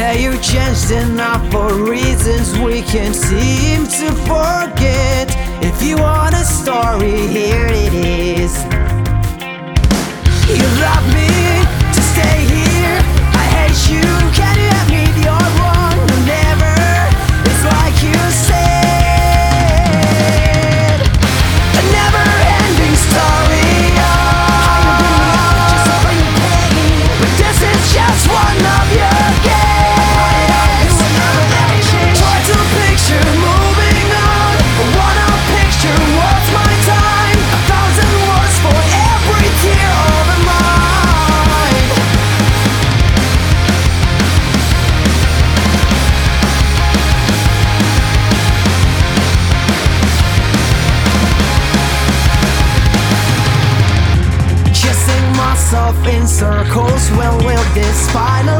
say you changed enough for reasons we can seem to forget. If you want a story circles. When will this final?